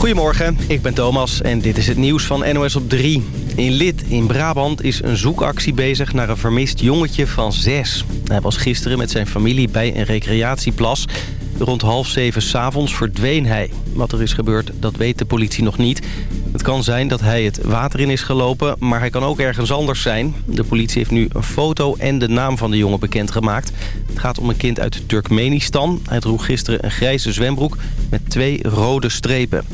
Goedemorgen, ik ben Thomas en dit is het nieuws van NOS op 3. In Lid in Brabant is een zoekactie bezig naar een vermist jongetje van 6. Hij was gisteren met zijn familie bij een recreatieplas. Rond half zeven s'avonds verdween hij. Wat er is gebeurd, dat weet de politie nog niet. Het kan zijn dat hij het water in is gelopen, maar hij kan ook ergens anders zijn. De politie heeft nu een foto en de naam van de jongen bekendgemaakt. Het gaat om een kind uit Turkmenistan. Hij droeg gisteren een grijze zwembroek met twee rode strepen.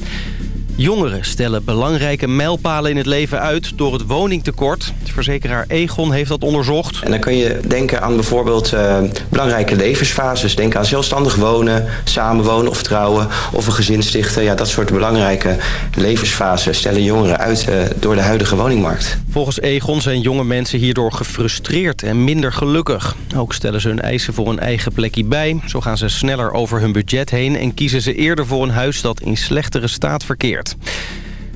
Jongeren stellen belangrijke mijlpalen in het leven uit door het woningtekort. De verzekeraar Egon heeft dat onderzocht. En dan kun je denken aan bijvoorbeeld uh, belangrijke levensfases. Denk aan zelfstandig wonen, samenwonen of trouwen of een gezin stichten. Ja, dat soort belangrijke levensfases stellen jongeren uit uh, door de huidige woningmarkt. Volgens Egon zijn jonge mensen hierdoor gefrustreerd en minder gelukkig. Ook stellen ze hun eisen voor een eigen plekje bij. Zo gaan ze sneller over hun budget heen en kiezen ze eerder voor een huis dat in slechtere staat verkeert.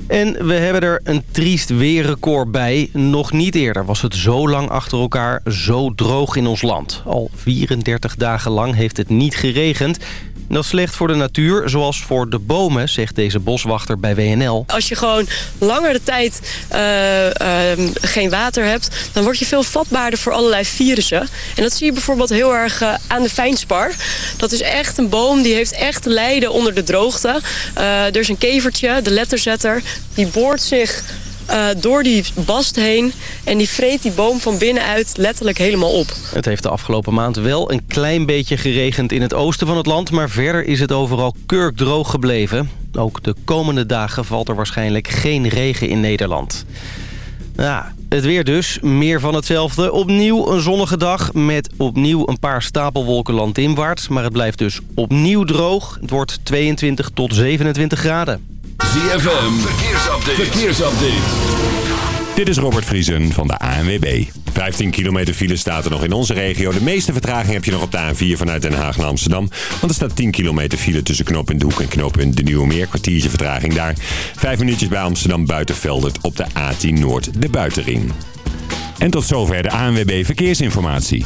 En we hebben er een triest weerrecord bij. Nog niet eerder was het zo lang achter elkaar zo droog in ons land. Al 34 dagen lang heeft het niet geregend. Dat is slecht voor de natuur, zoals voor de bomen, zegt deze boswachter bij WNL. Als je gewoon langer de tijd uh, uh, geen water hebt... dan word je veel vatbaarder voor allerlei virussen. En dat zie je bijvoorbeeld heel erg uh, aan de fijnspar. Dat is echt een boom die heeft echt lijden onder de droogte. er is een kevertje, de letterzetter, die boort zich uh, door die bast heen. En die vreet die boom van binnenuit letterlijk helemaal op. Het heeft de afgelopen maand wel een klein beetje geregend in het oosten van het land... maar verder is het overal kurkdroog gebleven. Ook de komende dagen valt er waarschijnlijk geen regen in Nederland. Ja, het weer dus. Meer van hetzelfde. Opnieuw een zonnige dag met opnieuw een paar stapelwolken landinwaarts. Maar het blijft dus opnieuw droog. Het wordt 22 tot 27 graden. ZFM, verkeersupdate. verkeersupdate. Dit is Robert Vriesen van de ANWB. 15 kilometer file staat er nog in onze regio. De meeste vertraging heb je nog op de A4 vanuit Den Haag naar Amsterdam. Want er staat 10 kilometer file tussen Knoop in de Hoek en Knoop in de Nieuwe Meer. Kwartiertje vertraging daar. Vijf minuutjes bij Amsterdam Buitenveldert op de A10 Noord, de buitenring. En tot zover de ANWB Verkeersinformatie.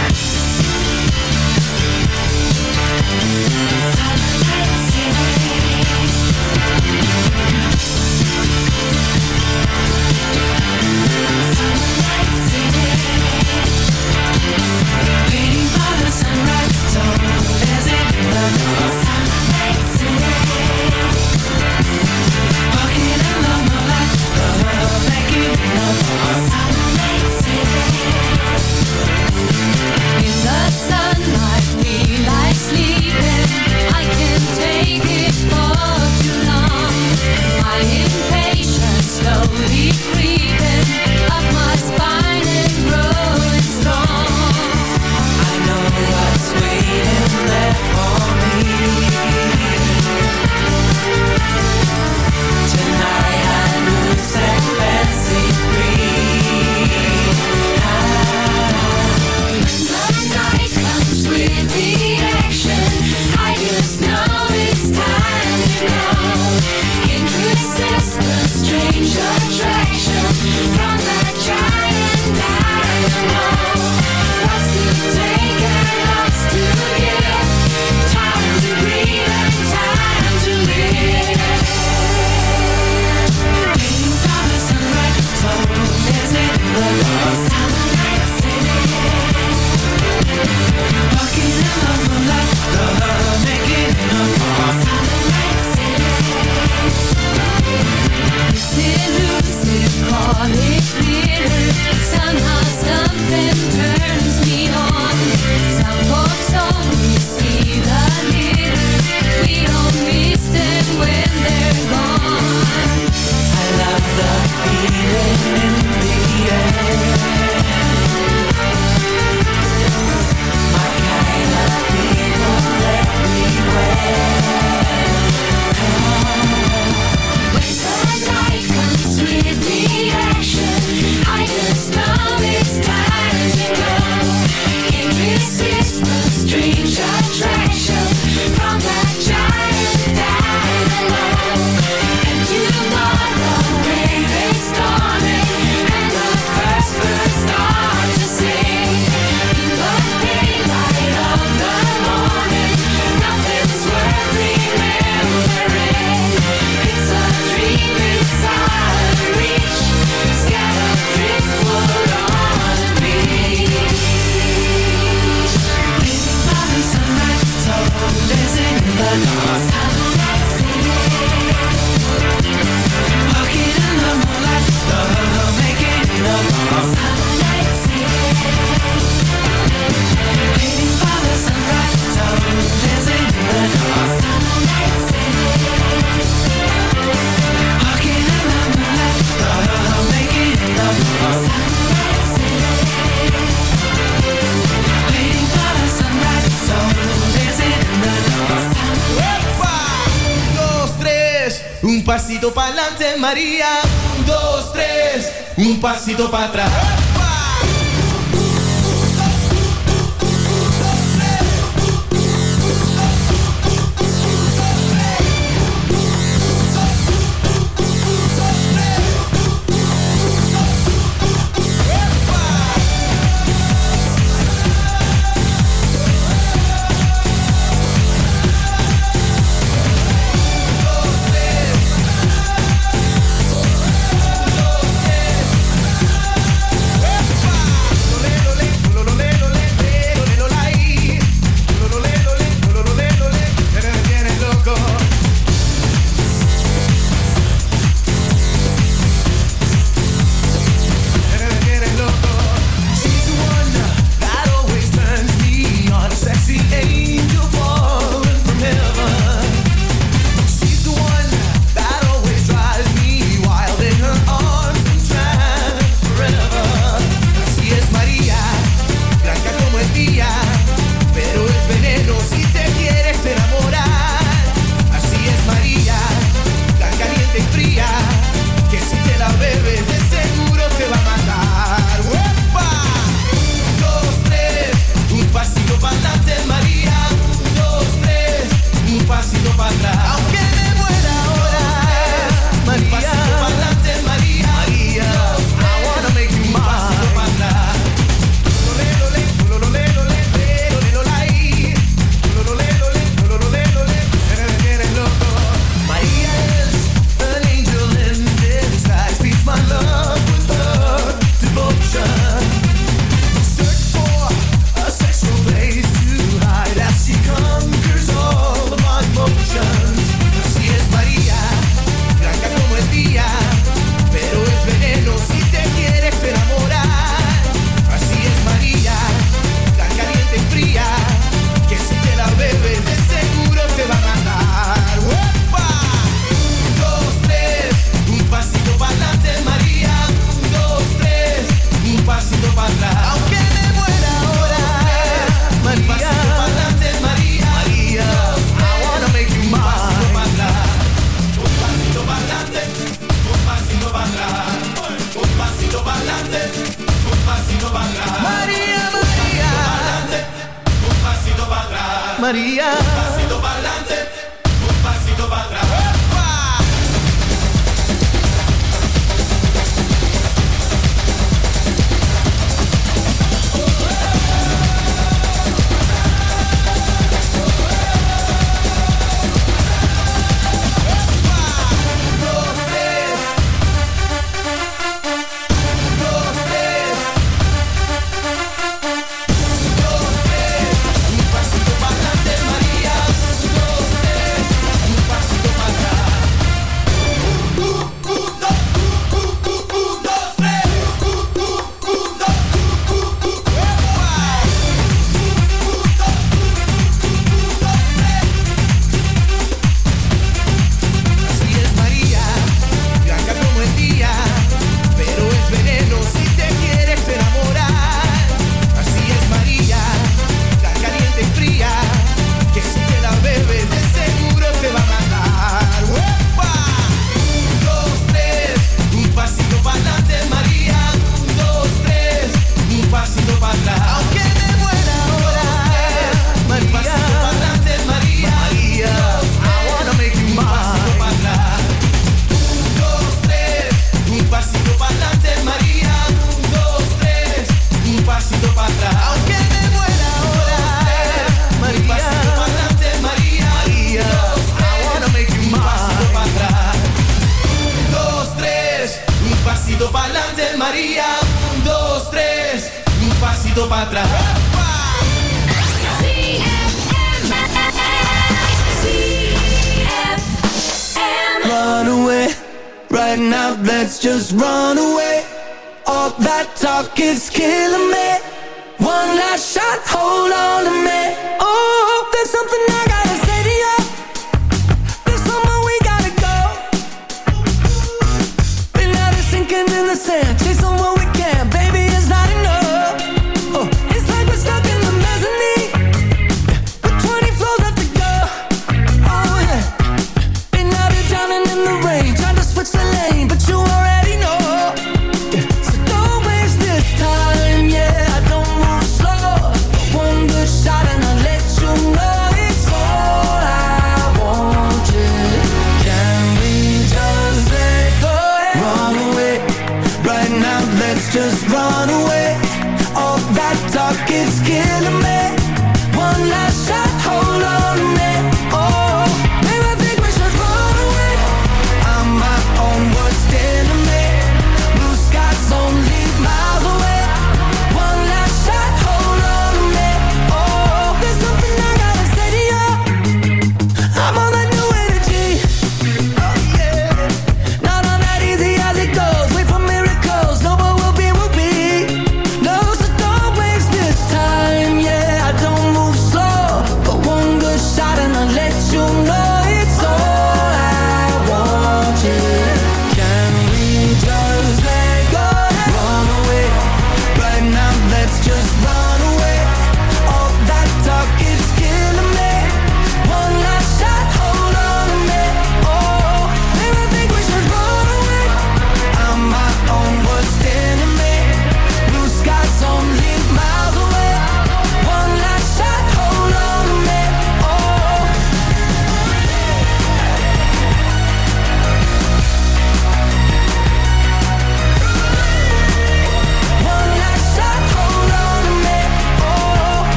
sido para atrás.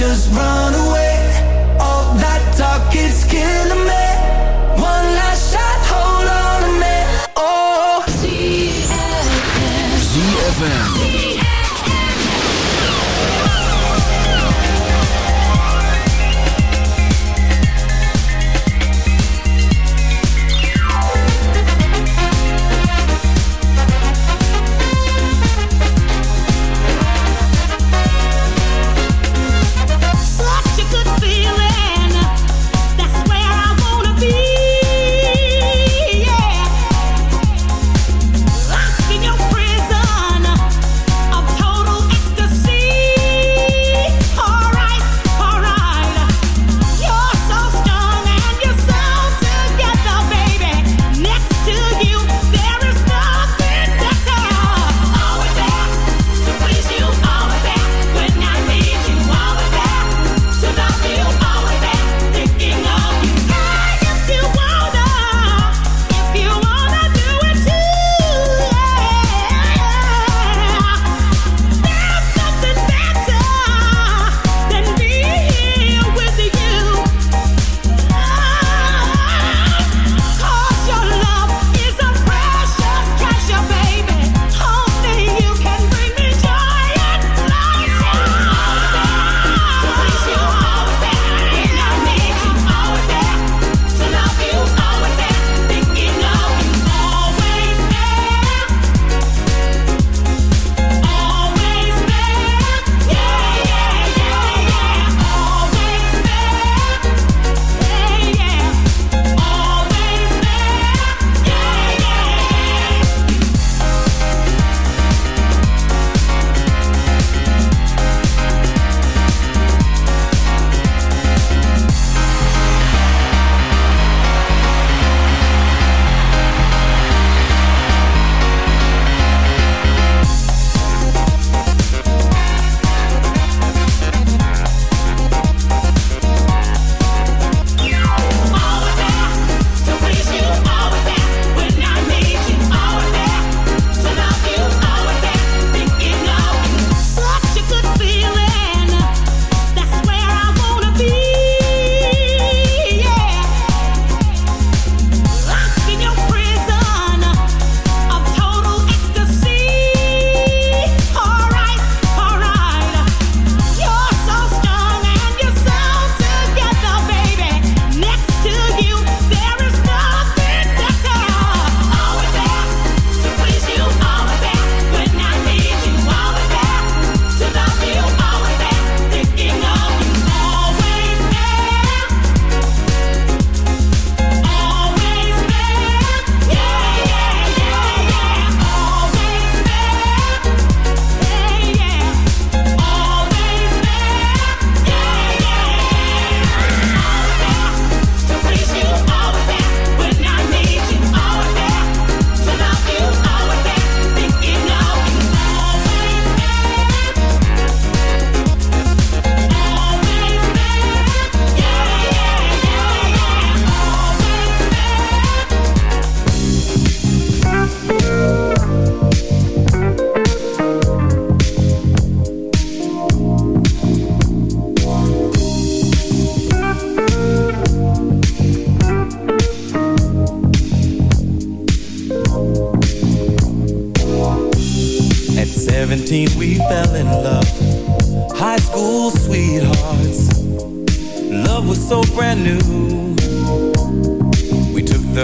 Just run away.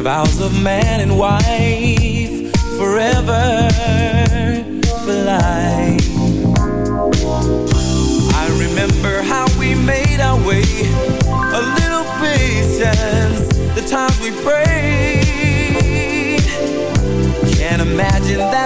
Vows of man and wife forever for life. I remember how we made our way. A little patience, the times we prayed. Can't imagine that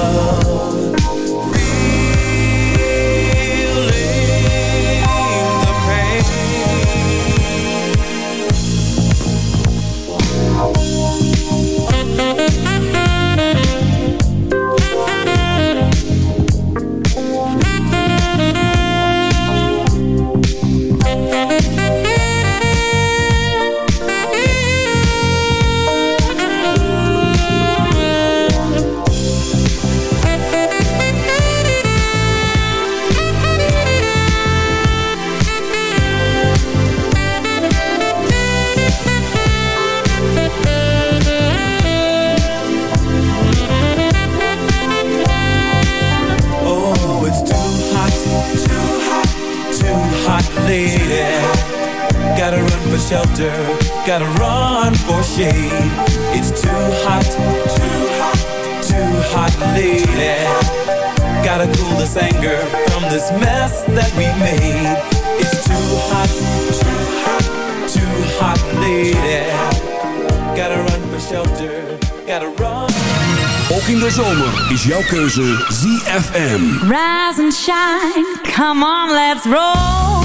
Is jouw keuze ZFM. Rise and shine, come on, let's roll.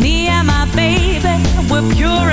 Me and my baby, we're pure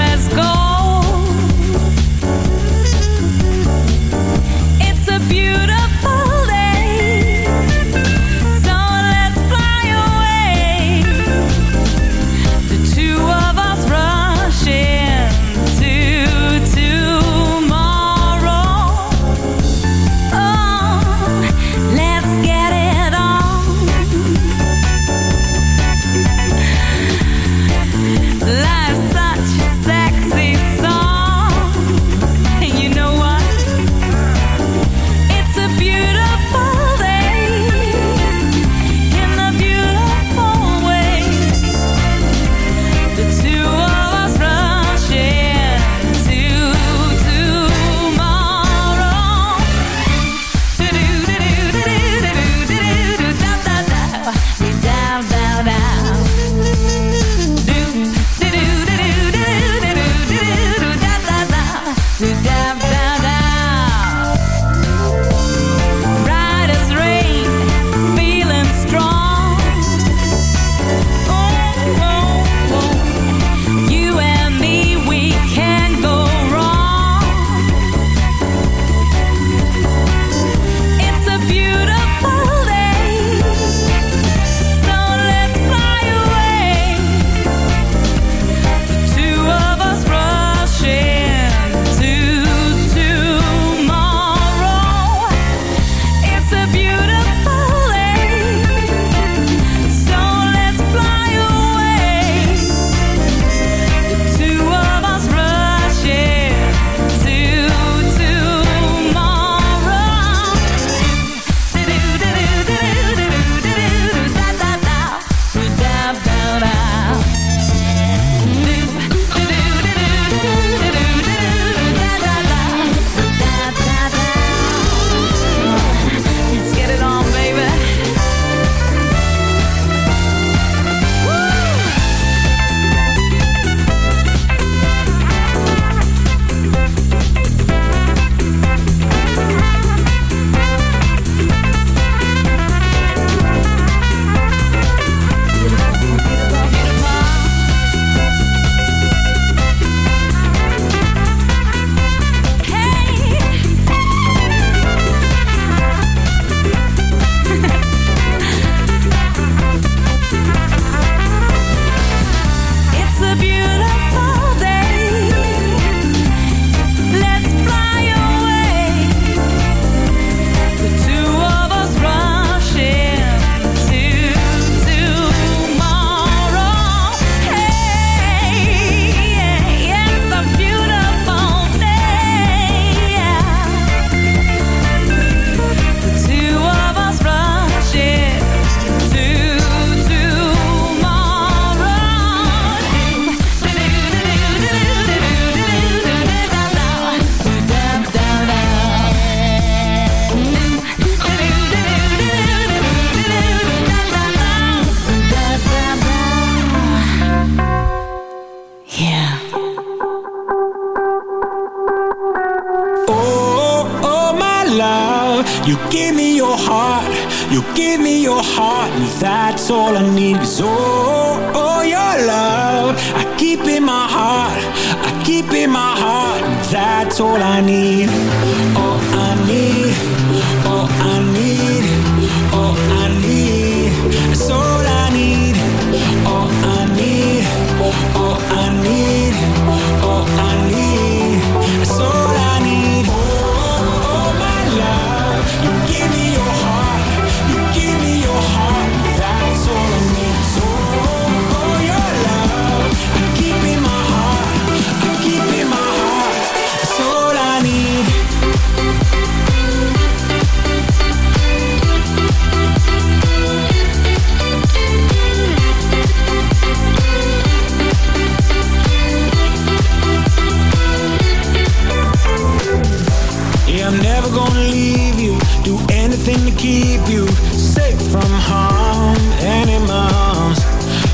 heart, and that's all I need. Is oh, oh, your love. I keep in my heart, I keep in my heart, and that's all I need. All I need, all I need, all I need. That's all I need. All I need, all I need, all I need. Keep you safe from harm, animals.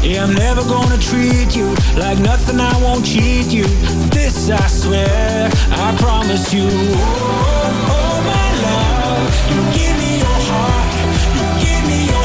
Yeah, I'm never gonna treat you like nothing. I won't cheat you. This I swear, I promise you. Oh, oh, oh my love, you give me your heart, you give me your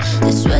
This way.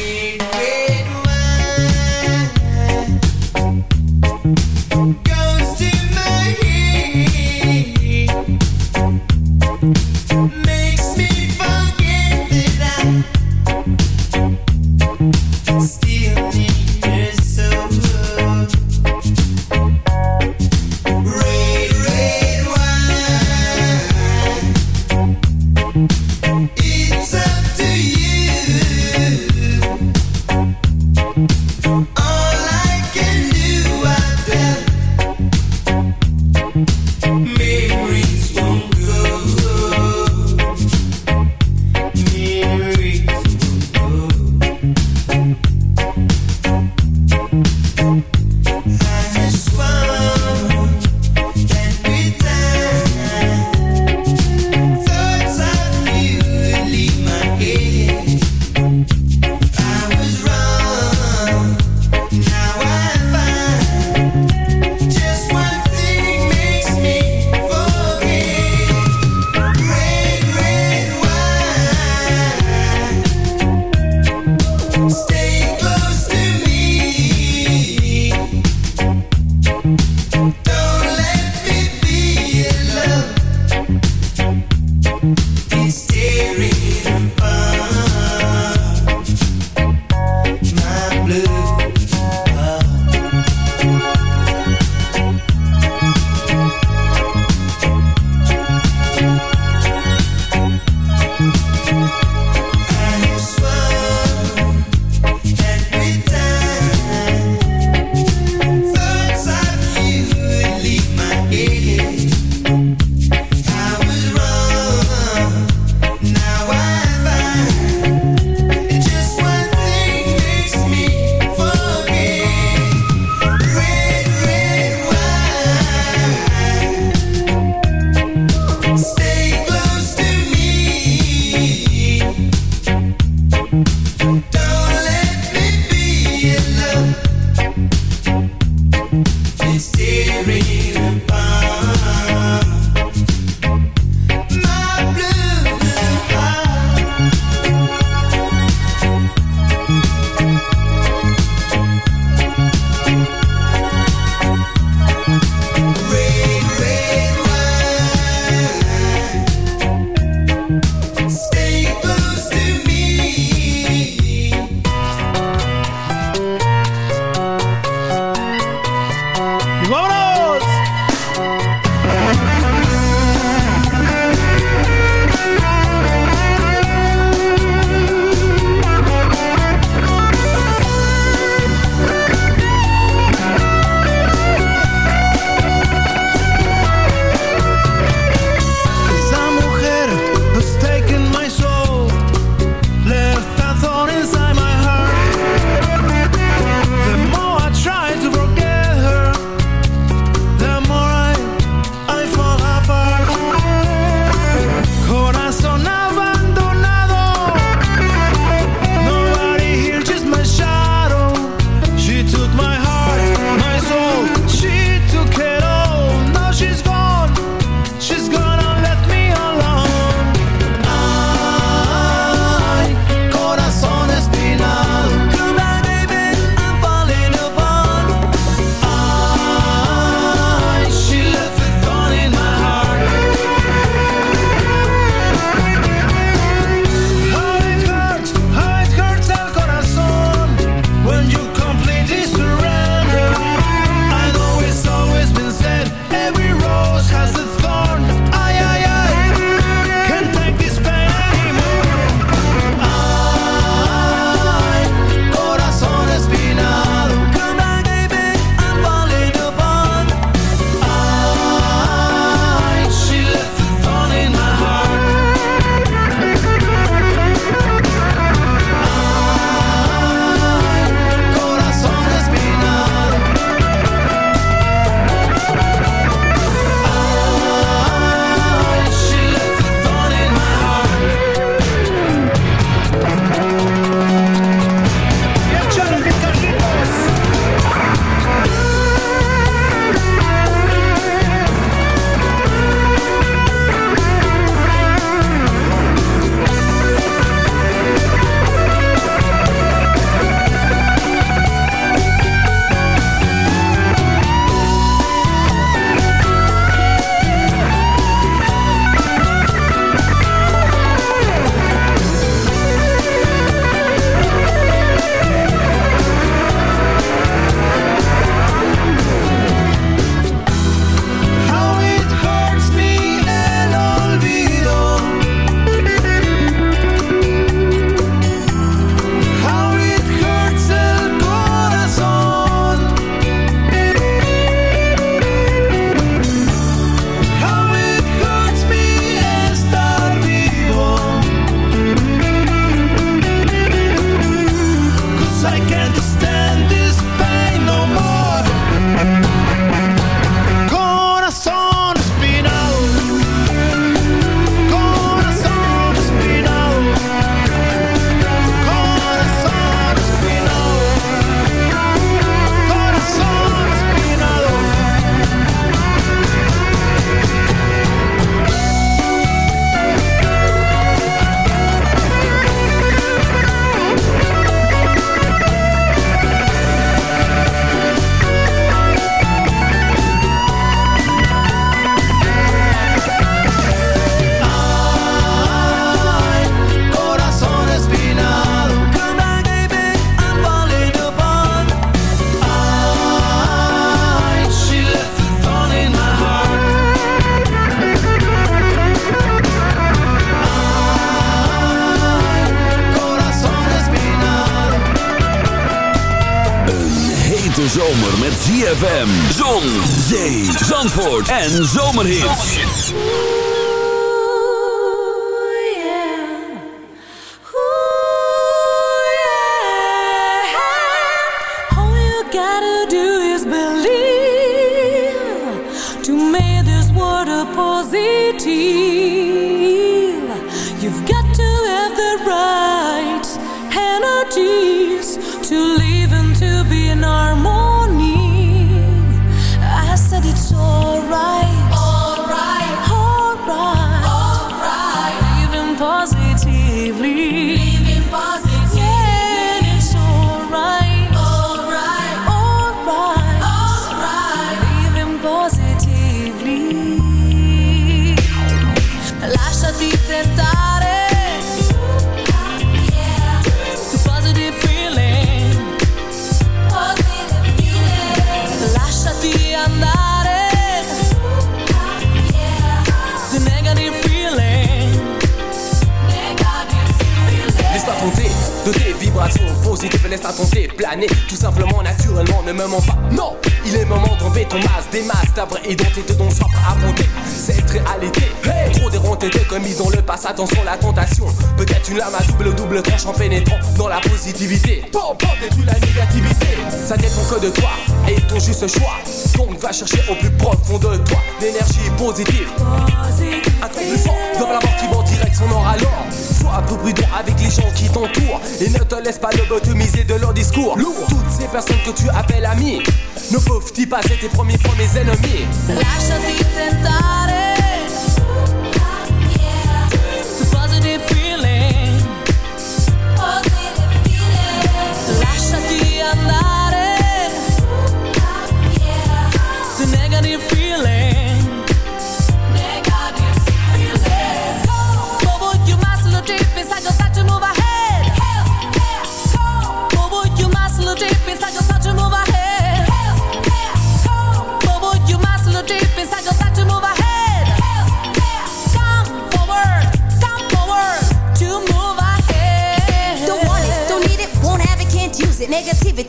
en zomerhit. Vibrations positives, laisse-toi compter, planer tout simplement, naturellement, ne me mens pas. Non, il est moment d'enlever ton masque, des masques, ta vraie identité dont soif à monter. Cette réalité, hey, trop déronté, t'es commis dans le passé, attention la tentation. Peut-être une lame à double double tranche en pénétrant dans la positivité. Bon, bon, détruis la négativité. Ça dépend que de toi et ton juste choix. Donc va chercher au plus profond de toi l'énergie positive. Un truc plus fort dans la mort qui va en direction nord alors. Sois un peu prudent avec les gens qui t'entourent et ne te laisse pas lobotomiser de leur discours. Lourd. Toutes ces personnes que tu appelles amis ne peuvent-ils pas être tes premiers premiers ennemis? Lasciati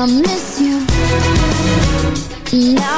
I miss you. now.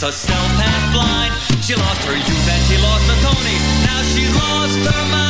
Drinks herself half blind. She lost her youth and she lost her Tony. Now she's lost her mind